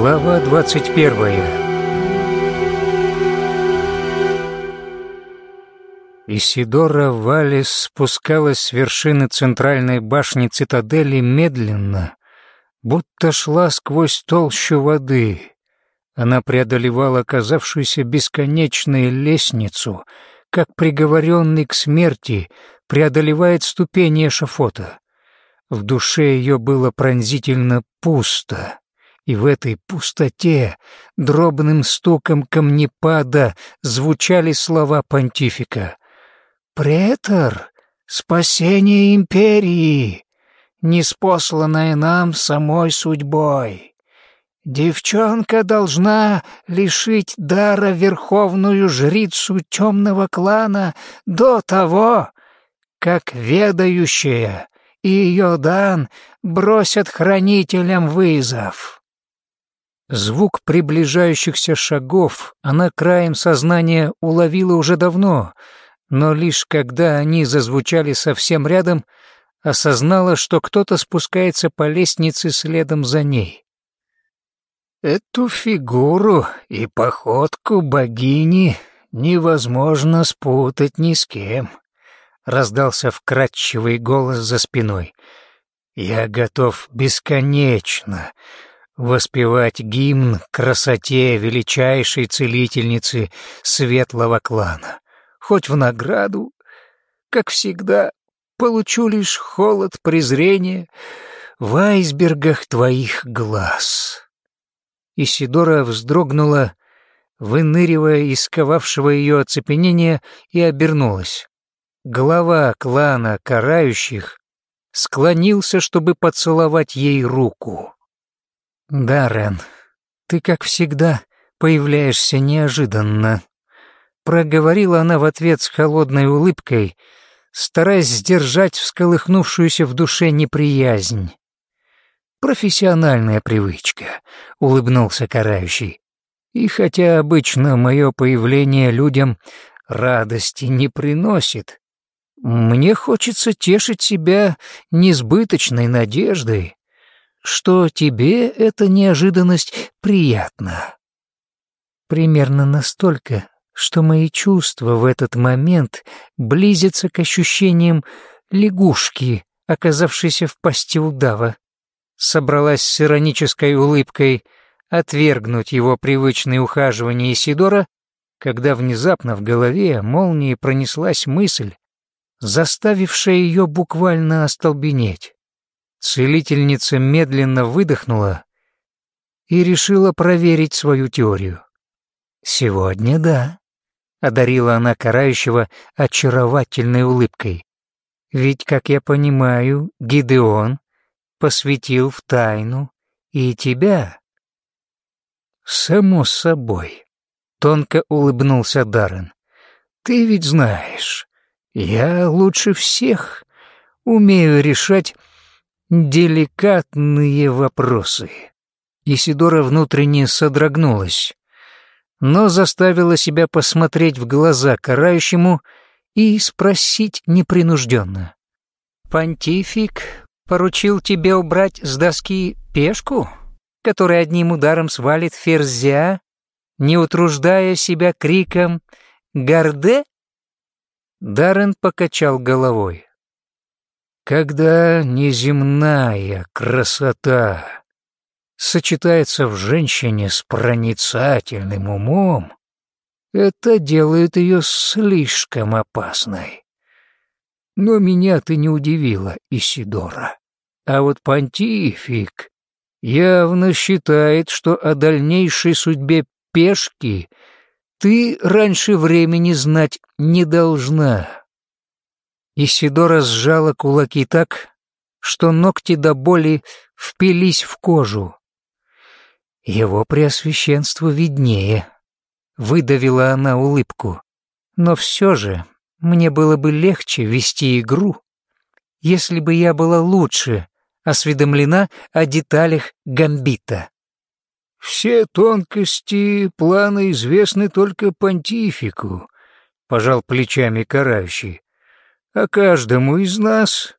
Глава двадцать первая Исидора Валис спускалась с вершины центральной башни цитадели медленно, будто шла сквозь толщу воды. Она преодолевала оказавшуюся бесконечной лестницу, как приговоренный к смерти преодолевает ступени эшафота. В душе ее было пронзительно пусто и в этой пустоте дробным стуком камнепада звучали слова понтифика. «Претор, спасение империи, неспосланное нам самой судьбой. Девчонка должна лишить дара верховную жрицу темного клана до того, как ведающая и ее дан бросят хранителям вызов». Звук приближающихся шагов она краем сознания уловила уже давно, но лишь когда они зазвучали совсем рядом, осознала, что кто-то спускается по лестнице следом за ней. Эту фигуру и походку богини невозможно спутать ни с кем, раздался вкрадчивый голос за спиной. Я готов бесконечно воспевать гимн красоте величайшей целительницы светлого клана. Хоть в награду, как всегда, получу лишь холод презрения в айсбергах твоих глаз. Исидора вздрогнула, выныривая из сковавшего ее оцепенения, и обернулась. Глава клана карающих склонился, чтобы поцеловать ей руку. «Даррен, ты, как всегда, появляешься неожиданно», — проговорила она в ответ с холодной улыбкой, стараясь сдержать всколыхнувшуюся в душе неприязнь. «Профессиональная привычка», — улыбнулся карающий. «И хотя обычно мое появление людям радости не приносит, мне хочется тешить себя несбыточной надеждой, что тебе эта неожиданность приятна. Примерно настолько, что мои чувства в этот момент близятся к ощущениям лягушки, оказавшейся в пасти удава. Собралась с иронической улыбкой отвергнуть его привычное ухаживание Исидора, когда внезапно в голове молнией пронеслась мысль, заставившая ее буквально остолбенеть. Целительница медленно выдохнула и решила проверить свою теорию. «Сегодня да», — одарила она карающего очаровательной улыбкой. «Ведь, как я понимаю, Гидеон посвятил в тайну и тебя». «Само собой», — тонко улыбнулся Даррен. «Ты ведь знаешь, я лучше всех умею решать деликатные вопросы. Исидора внутренне содрогнулась, но заставила себя посмотреть в глаза карающему и спросить непринужденно. «Понтифик поручил тебе убрать с доски пешку, которая одним ударом свалит ферзя, не утруждая себя криком «Горде?» Даррен покачал головой. Когда неземная красота сочетается в женщине с проницательным умом, это делает ее слишком опасной. Но меня ты не удивила, Исидора. А вот понтифик явно считает, что о дальнейшей судьбе пешки ты раньше времени знать не должна. Исидора сжала кулаки так, что ногти до боли впились в кожу. Его преосвященство виднее. Выдавила она улыбку. Но все же мне было бы легче вести игру, если бы я была лучше осведомлена о деталях гамбита. «Все тонкости плана известны только понтифику», — пожал плечами карающий а каждому из нас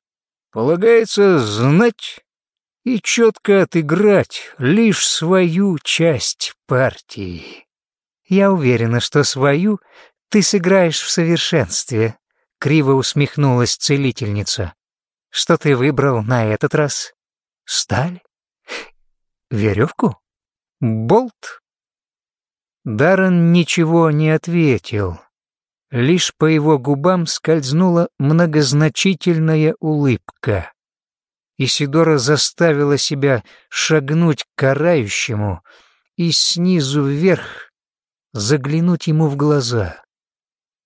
полагается знать и четко отыграть лишь свою часть партии. Я уверена, что свою ты сыграешь в совершенстве, криво усмехнулась целительница. Что ты выбрал на этот раз? Сталь? Веревку? Болт? Даррен ничего не ответил. Лишь по его губам скользнула многозначительная улыбка. Исидора заставила себя шагнуть к карающему и снизу вверх заглянуть ему в глаза.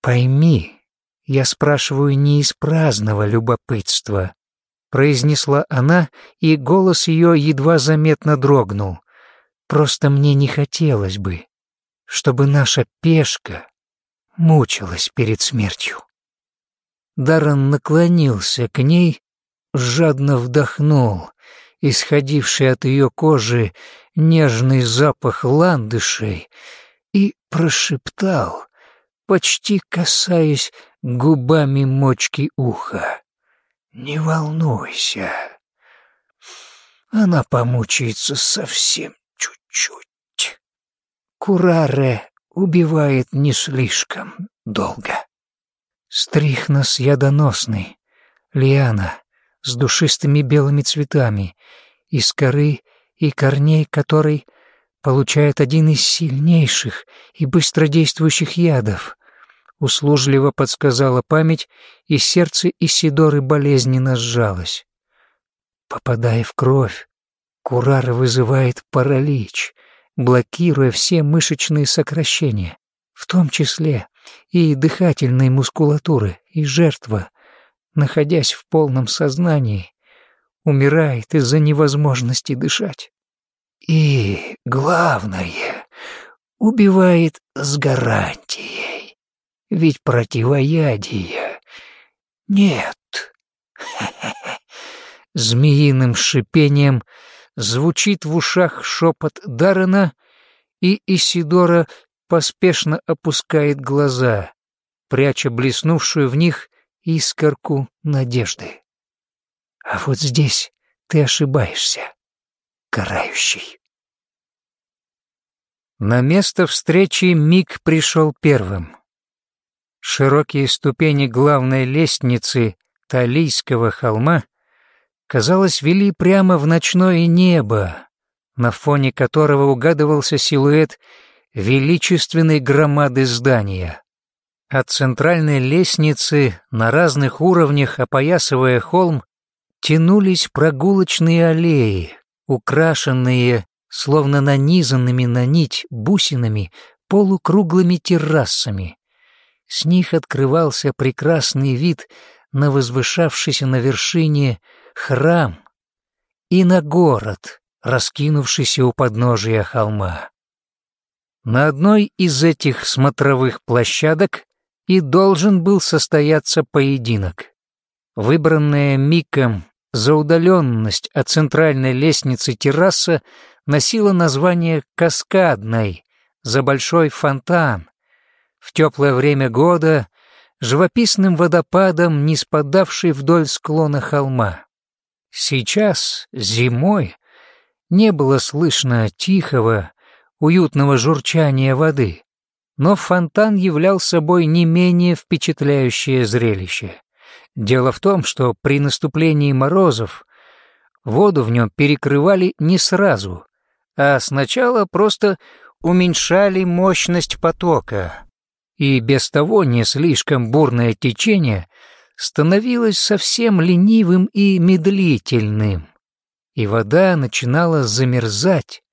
«Пойми, я спрашиваю не из праздного любопытства», произнесла она, и голос ее едва заметно дрогнул. «Просто мне не хотелось бы, чтобы наша пешка мучилась перед смертью». Даррен наклонился к ней жадно вдохнул исходивший от ее кожи нежный запах ландышей и прошептал, почти касаясь губами мочки уха. «Не волнуйся, она помучается совсем чуть-чуть. Кураре убивает не слишком долго. Стрихнос ядоносный, Лиана, с душистыми белыми цветами, из коры и корней которой получает один из сильнейших и быстродействующих ядов. Услужливо подсказала память, и сердце Исидоры болезненно сжалось. Попадая в кровь, курар вызывает паралич, блокируя все мышечные сокращения, в том числе и дыхательной мускулатуры, и жертва находясь в полном сознании, умирает из-за невозможности дышать. И, главное, убивает с гарантией, ведь противоядия нет. Змеиным шипением звучит в ушах шепот Даррена, и Исидора поспешно опускает глаза, пряча блеснувшую в них искорку надежды. А вот здесь ты ошибаешься, карающий. На место встречи Мик пришел первым. Широкие ступени главной лестницы Талийского холма, казалось, вели прямо в ночное небо, на фоне которого угадывался силуэт величественной громады здания. От центральной лестницы на разных уровнях, опоясывая холм, тянулись прогулочные аллеи, украшенные, словно нанизанными на нить бусинами, полукруглыми террасами. С них открывался прекрасный вид на возвышавшийся на вершине храм и на город, раскинувшийся у подножия холма. На одной из этих смотровых площадок и должен был состояться поединок. Выбранная Миком за удаленность от центральной лестницы терраса носила название «Каскадной» за большой фонтан. В теплое время года живописным водопадом, не спадавший вдоль склона холма. Сейчас, зимой, не было слышно тихого, уютного журчания воды но фонтан являл собой не менее впечатляющее зрелище. Дело в том, что при наступлении морозов воду в нем перекрывали не сразу, а сначала просто уменьшали мощность потока, и без того не слишком бурное течение становилось совсем ленивым и медлительным, и вода начинала замерзать,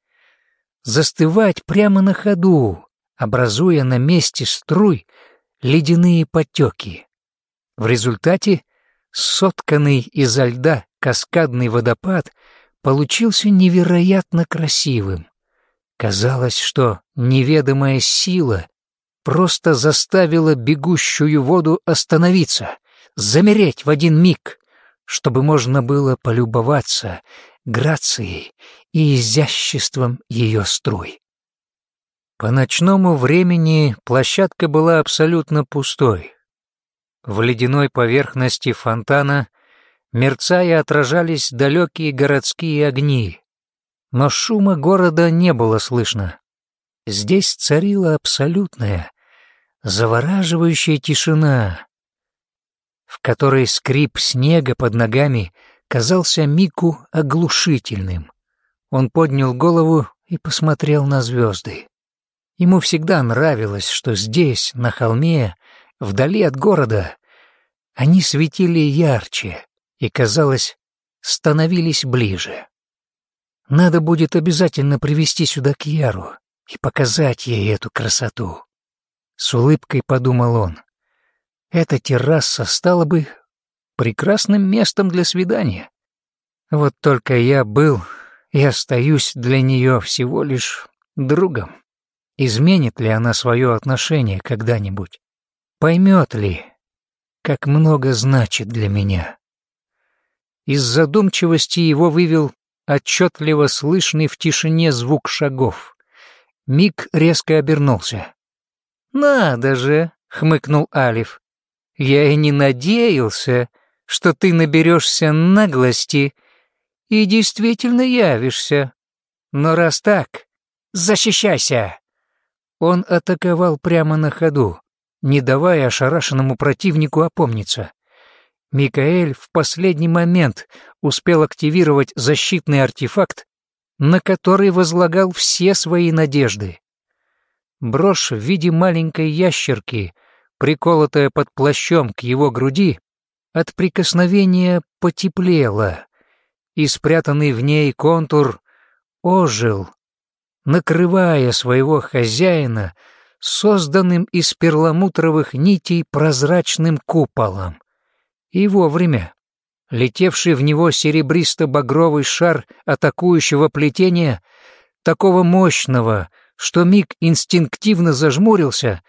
застывать прямо на ходу, образуя на месте струй ледяные потеки. В результате сотканный изо льда каскадный водопад получился невероятно красивым. Казалось, что неведомая сила просто заставила бегущую воду остановиться, замереть в один миг, чтобы можно было полюбоваться грацией и изяществом ее струй. По ночному времени площадка была абсолютно пустой. В ледяной поверхности фонтана Мерцая отражались далекие городские огни, но шума города не было слышно. Здесь царила абсолютная, завораживающая тишина, в которой скрип снега под ногами казался Мику оглушительным. Он поднял голову и посмотрел на звезды. Ему всегда нравилось, что здесь, на холме, вдали от города, они светили ярче и, казалось, становились ближе. Надо будет обязательно привести сюда Кьяру и показать ей эту красоту. С улыбкой подумал он. Эта терраса стала бы прекрасным местом для свидания. Вот только я был и остаюсь для нее всего лишь другом. Изменит ли она свое отношение когда-нибудь? Поймет ли, как много значит для меня? Из задумчивости его вывел отчетливо слышный в тишине звук шагов. Мик резко обернулся. «Надо же!» — хмыкнул Алиф. «Я и не надеялся, что ты наберешься наглости и действительно явишься. Но раз так, защищайся!» Он атаковал прямо на ходу, не давая ошарашенному противнику опомниться. Микаэль в последний момент успел активировать защитный артефакт, на который возлагал все свои надежды. Брошь в виде маленькой ящерки, приколотая под плащом к его груди, от прикосновения потеплела, и спрятанный в ней контур ожил, накрывая своего хозяина созданным из перламутровых нитей прозрачным куполом. И вовремя. Летевший в него серебристо-багровый шар атакующего плетения, такого мощного, что миг инстинктивно зажмурился,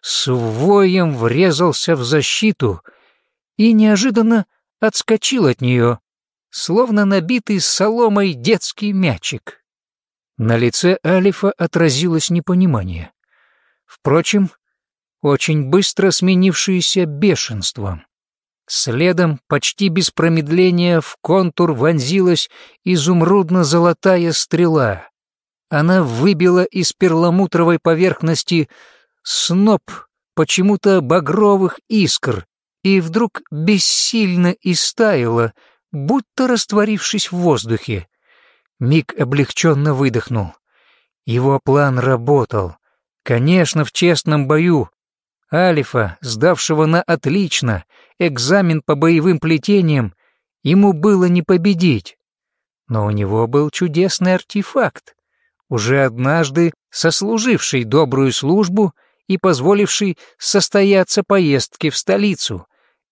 с воем врезался в защиту и неожиданно отскочил от нее, словно набитый соломой детский мячик. На лице Алифа отразилось непонимание. Впрочем, очень быстро сменившееся бешенством. Следом, почти без промедления, в контур вонзилась изумрудно-золотая стрела. Она выбила из перламутровой поверхности сноп почему-то багровых искр и вдруг бессильно истаяла, будто растворившись в воздухе. Миг облегченно выдохнул. Его план работал. Конечно, в честном бою Алифа, сдавшего на отлично экзамен по боевым плетениям, ему было не победить. Но у него был чудесный артефакт, уже однажды сослуживший добрую службу и позволивший состояться поездке в столицу.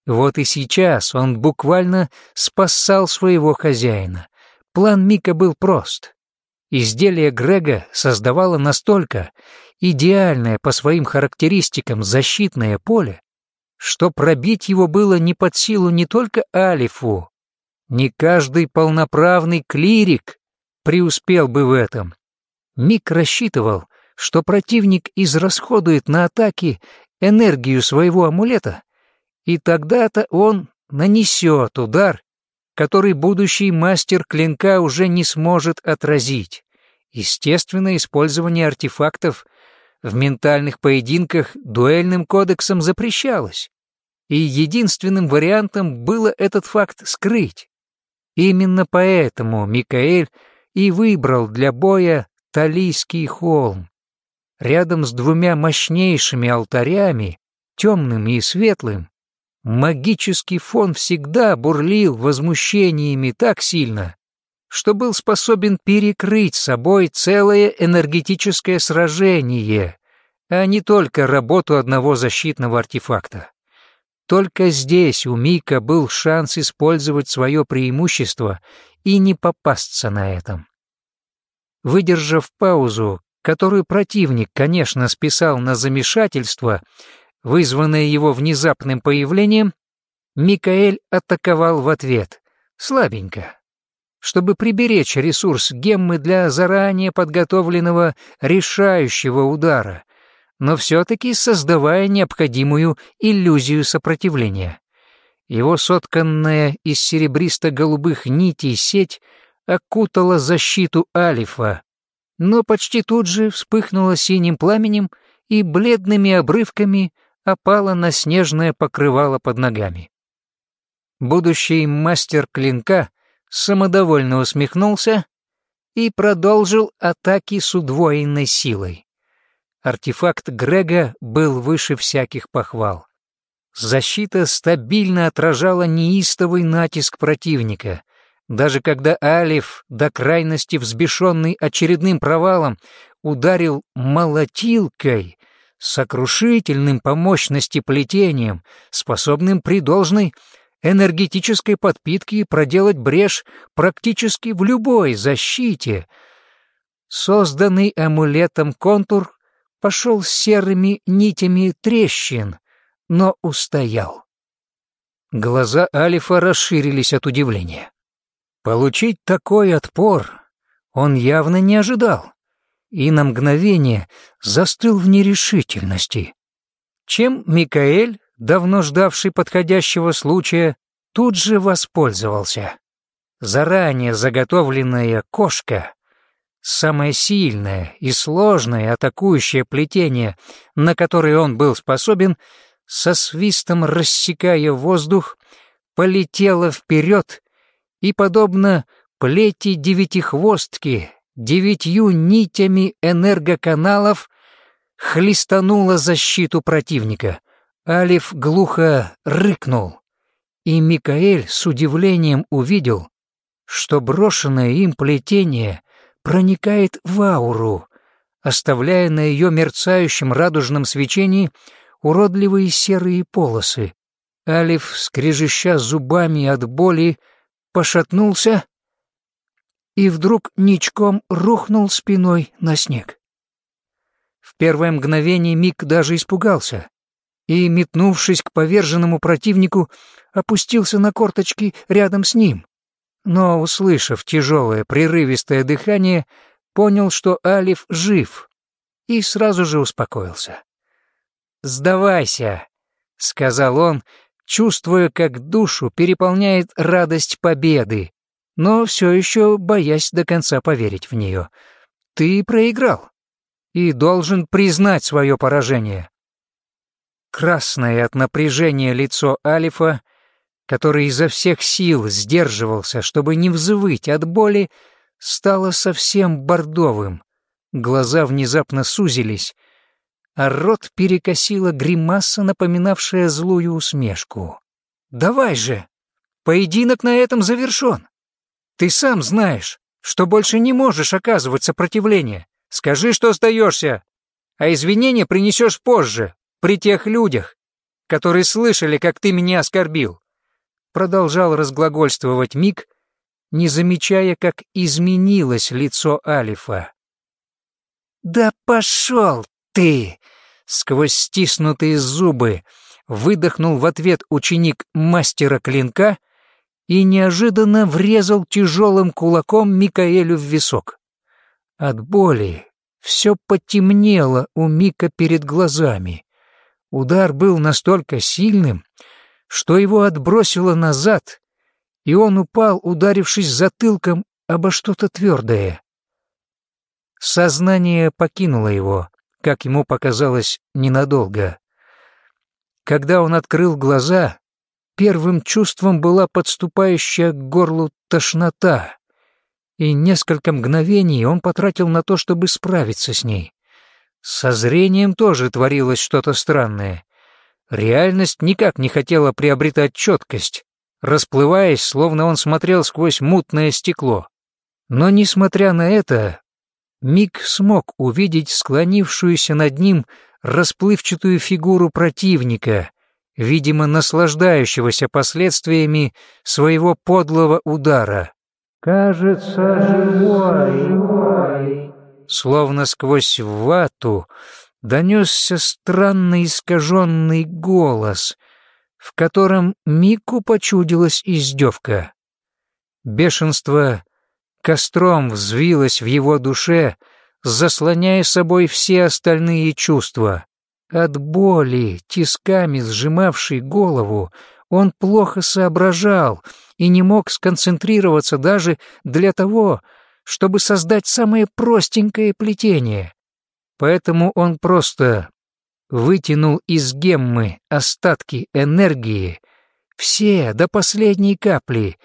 Вот и сейчас он буквально спасал своего хозяина. План Мика был прост. Изделие Грега создавало настолько идеальное по своим характеристикам защитное поле, что пробить его было не под силу не только Алифу, не каждый полноправный клирик преуспел бы в этом. Мик рассчитывал, что противник израсходует на атаки энергию своего амулета, и тогда-то он нанесет удар, который будущий мастер клинка уже не сможет отразить. Естественно, использование артефактов в ментальных поединках дуэльным кодексом запрещалось, и единственным вариантом было этот факт скрыть. Именно поэтому Микаэль и выбрал для боя Талийский холм. Рядом с двумя мощнейшими алтарями, темным и светлым, магический фон всегда бурлил возмущениями так сильно, что был способен перекрыть собой целое энергетическое сражение, а не только работу одного защитного артефакта. Только здесь у Мика был шанс использовать свое преимущество и не попасться на этом. Выдержав паузу, которую противник, конечно, списал на замешательство, вызванное его внезапным появлением, Микаэль атаковал в ответ, слабенько, чтобы приберечь ресурс геммы для заранее подготовленного решающего удара, но все-таки создавая необходимую иллюзию сопротивления. Его сотканная из серебристо-голубых нитей сеть окутала защиту Алифа, но почти тут же вспыхнула синим пламенем и бледными обрывками опала на снежное покрывало под ногами. Будущий мастер клинка самодовольно усмехнулся и продолжил атаки с удвоенной силой. Артефакт Грега был выше всяких похвал. Защита стабильно отражала неистовый натиск противника. Даже когда Алиф, до крайности взбешенный очередным провалом, ударил молотилкой, сокрушительным по мощности плетением, способным при должной энергетической подпитке проделать брешь практически в любой защите, созданный амулетом контур пошел серыми нитями трещин, но устоял. Глаза Алифа расширились от удивления. Получить такой отпор он явно не ожидал и на мгновение застыл в нерешительности. Чем Микаэль, давно ждавший подходящего случая, тут же воспользовался. Заранее заготовленная кошка, самое сильное и сложное атакующее плетение, на которое он был способен, со свистом рассекая воздух, полетела вперед и, подобно плети девятихвостки, девятью нитями энергоканалов хлестанула защиту противника. Алиф глухо рыкнул, и Микаэль с удивлением увидел, что брошенное им плетение проникает в ауру, оставляя на ее мерцающем радужном свечении уродливые серые полосы. Алиф, скрежеща зубами от боли, пошатнулся и вдруг ничком рухнул спиной на снег. В первое мгновение Мик даже испугался и, метнувшись к поверженному противнику, опустился на корточки рядом с ним. Но, услышав тяжелое прерывистое дыхание, понял, что Алиф жив, и сразу же успокоился. «Сдавайся», — сказал он, чувствуя, как душу переполняет радость победы, но все еще боясь до конца поверить в нее. «Ты проиграл и должен признать свое поражение». Красное от напряжения лицо Алифа, который изо всех сил сдерживался, чтобы не взвыть от боли, стало совсем бордовым. Глаза внезапно сузились, а рот перекосила гримаса, напоминавшая злую усмешку. «Давай же! Поединок на этом завершен! Ты сам знаешь, что больше не можешь оказывать сопротивление. Скажи, что сдаешься, а извинения принесешь позже, при тех людях, которые слышали, как ты меня оскорбил». Продолжал разглагольствовать Мик, не замечая, как изменилось лицо Алифа. «Да пошел ты!» Сквозь стиснутые зубы выдохнул в ответ ученик мастера клинка и неожиданно врезал тяжелым кулаком Микаэлю в висок. От боли все потемнело у Мика перед глазами. Удар был настолько сильным, что его отбросило назад, и он упал, ударившись затылком обо что-то твердое. Сознание покинуло его, как ему показалось, ненадолго. Когда он открыл глаза, первым чувством была подступающая к горлу тошнота, и несколько мгновений он потратил на то, чтобы справиться с ней. Со зрением тоже творилось что-то странное. Реальность никак не хотела приобретать четкость, расплываясь, словно он смотрел сквозь мутное стекло. Но, несмотря на это, Мик смог увидеть склонившуюся над ним расплывчатую фигуру противника, видимо, наслаждающегося последствиями своего подлого удара. «Кажется, живой!» Словно сквозь вату донесся странный искаженный голос, в котором Мику почудилась издевка. Бешенство костром взвилась в его душе, заслоняя собой все остальные чувства. От боли, тисками сжимавшей голову, Он плохо соображал и не мог сконцентрироваться даже для того, чтобы создать самое простенькое плетение. Поэтому он просто вытянул из геммы остатки энергии, все до последней капли,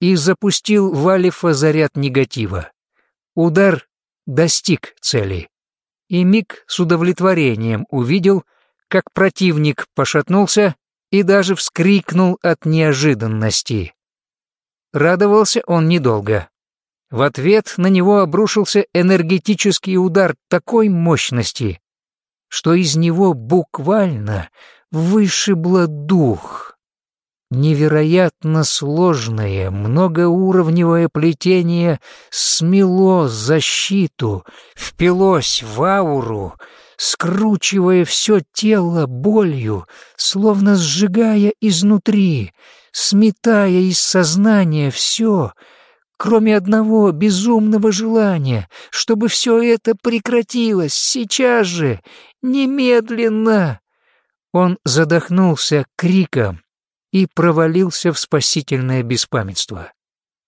и запустил в Алифа заряд негатива. Удар достиг цели. И Мик с удовлетворением увидел, как противник пошатнулся и даже вскрикнул от неожиданности. Радовался он недолго. В ответ на него обрушился энергетический удар такой мощности, что из него буквально вышибло дух. Невероятно сложное, многоуровневое плетение смело защиту, впилось в ауру, скручивая все тело болью, словно сжигая изнутри, сметая из сознания все, кроме одного безумного желания, чтобы все это прекратилось сейчас же, немедленно. Он задохнулся криком и провалился в спасительное беспамятство.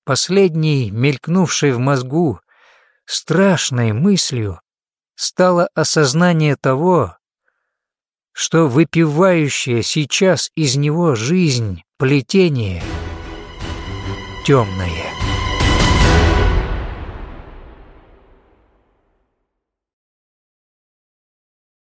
Последней, мелькнувшей в мозгу, страшной мыслью стало осознание того, что выпивающая сейчас из него жизнь, плетение темное.